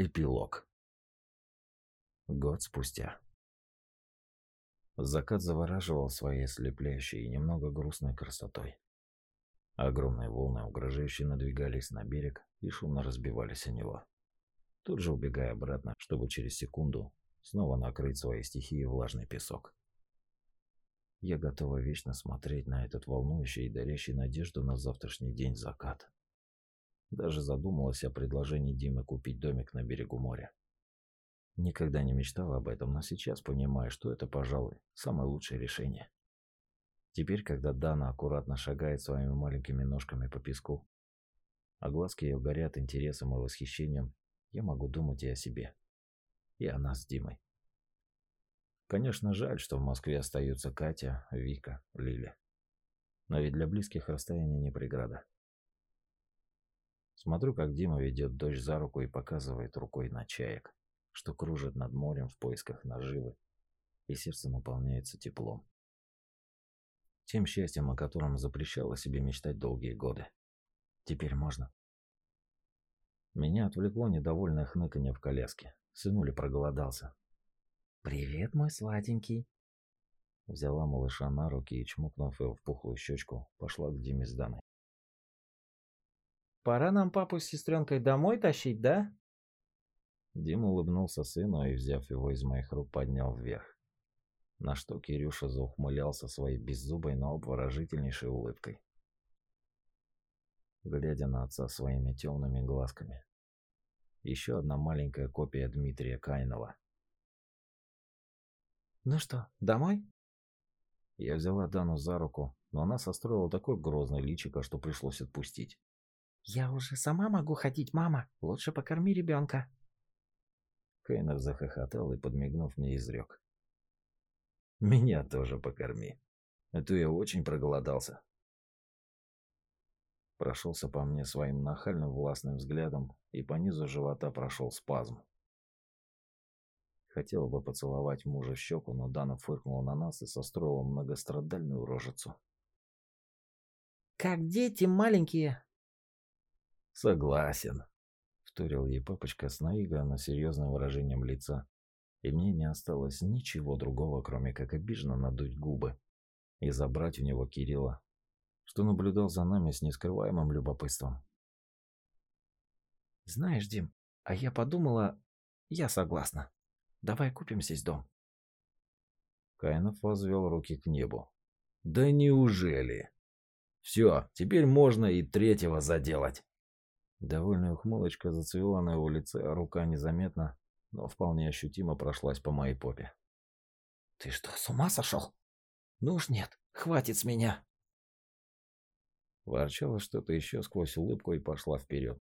Эпилог. Год спустя. Закат завораживал своей ослепляющей и немного грустной красотой. Огромные волны угрожающе надвигались на берег и шумно разбивались о него. Тут же убегая обратно, чтобы через секунду снова накрыть своей стихией влажный песок. Я готова вечно смотреть на этот волнующий и дарящий надежду на завтрашний день закат. Даже задумалась о предложении Димы купить домик на берегу моря. Никогда не мечтала об этом, но сейчас понимаю, что это, пожалуй, самое лучшее решение. Теперь, когда Дана аккуратно шагает своими маленькими ножками по песку, а глазки ее горят интересом и восхищением, я могу думать и о себе, и о нас с Димой. Конечно, жаль, что в Москве остаются Катя, Вика, Лиля. Но ведь для близких расстояние не преграда. Смотрю, как Дима ведет дочь за руку и показывает рукой на чаек, что кружит над морем в поисках наживы, и сердце наполняется теплом. Тем счастьем, о котором запрещала себе мечтать долгие годы. Теперь можно. Меня отвлекло недовольное хныканье в коляске. Сынули проголодался. «Привет, мой сладенький!» Взяла малыша на руки и, чмокнув его в пухлую щечку, пошла к Диме с Даной. Пора нам папу с сестренкой домой тащить, да? Дима улыбнулся сыну и, взяв его из моих рук, поднял вверх. На что Кирюша заухмылялся своей беззубой, но обворожительнейшей улыбкой. Глядя на отца своими темными глазками. Еще одна маленькая копия Дмитрия Кайнова. «Ну что, домой?» Я взяла Дану за руку, но она состроила такой грозный личико, что пришлось отпустить. «Я уже сама могу ходить, мама. Лучше покорми ребенка». Кейнер захохотал и, подмигнув мне, изрек. «Меня тоже покорми. А то я очень проголодался». Прошелся по мне своим нахальным властным взглядом, и по низу живота прошел спазм. Хотела бы поцеловать мужа в щеку, но Дана фыркнула на нас и состроила многострадальную рожицу. «Как дети маленькие!» Согласен, вторил ей папочка с наигранно серьезным выражением лица. И мне не осталось ничего другого, кроме как обиженно надуть губы и забрать у него Кирилла, что наблюдал за нами с нескрываемым любопытством. Знаешь, Дим, а я подумала, я согласна. Давай купим здесь дом. Каинов возвел руки к небу. Да неужели? Все, теперь можно и третьего заделать. Довольная ухмылочка зацвела на его лице, а рука незаметно, но вполне ощутимо прошлась по моей попе. «Ты что, с ума сошел? Ну уж нет, хватит с меня!» Ворчала что-то еще сквозь улыбку и пошла вперед.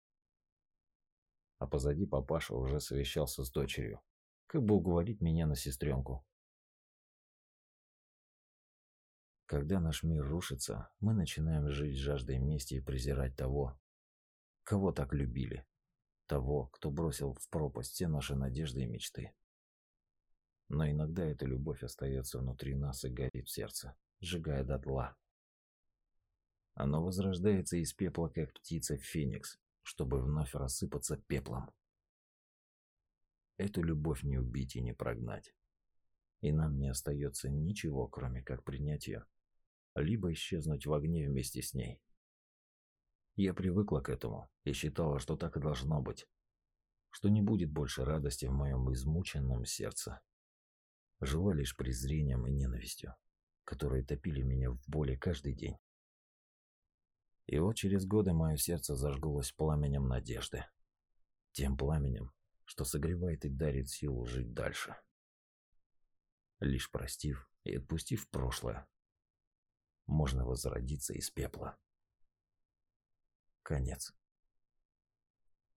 А позади папаша уже совещался с дочерью, как бы уговорить меня на сестренку. Когда наш мир рушится, мы начинаем жить жаждой мести и презирать того, Кого так любили? Того, кто бросил в пропасть все наши надежды и мечты. Но иногда эта любовь остается внутри нас и горит в сердце, сжигая дотла. Оно возрождается из пепла, как птица Феникс, чтобы вновь рассыпаться пеплом. Эту любовь не убить и не прогнать. И нам не остается ничего, кроме как принять ее, либо исчезнуть в огне вместе с ней. Я привыкла к этому и считала, что так и должно быть. Что не будет больше радости в моем измученном сердце. Жила лишь презрением и ненавистью, которые топили меня в боли каждый день. И вот через годы мое сердце зажглось пламенем надежды. Тем пламенем, что согревает и дарит силу жить дальше. Лишь простив и отпустив прошлое, можно возродиться из пепла. Конец.